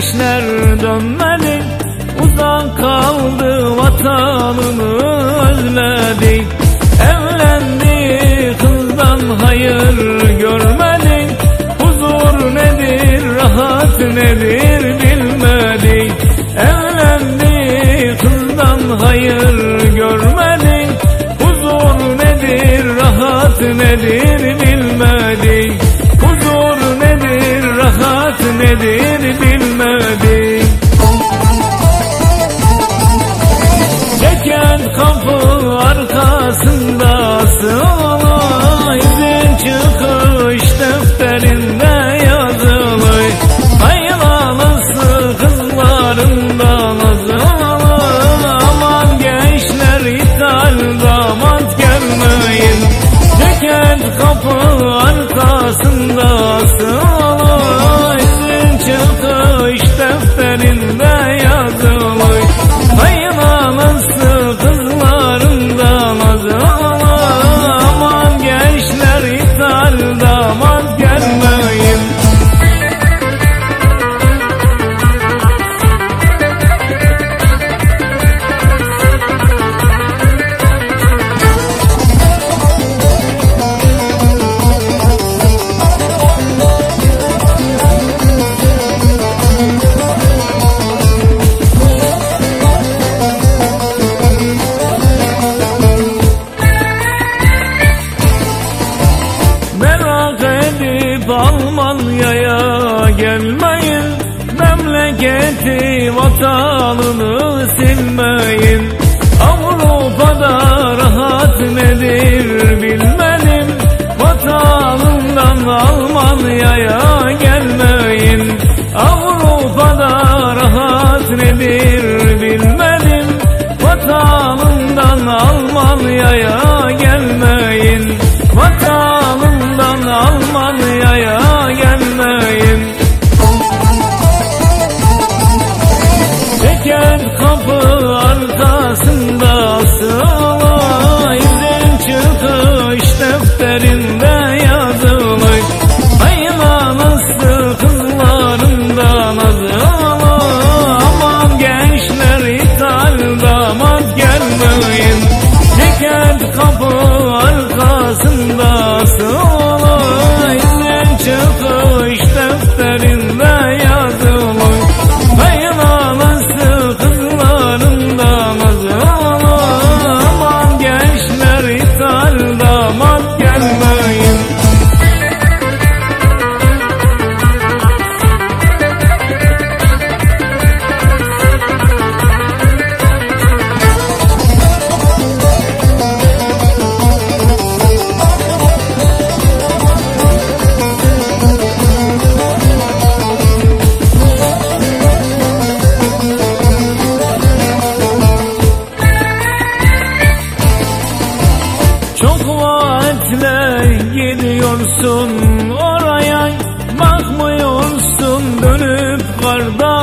işler dönmedi Uzak kaldı vatanını özledi. bereketi vatanını silmeyin Avrupa'da rahat nedir bilmedim. Vatanından Almanya'ya gelmeyin Avrupa'da rahat nedir bilmedim. Vatanından Almanya'ya and comfort. Çok vaatle gidiyorsun oraya Bakmıyorsun dönüp karda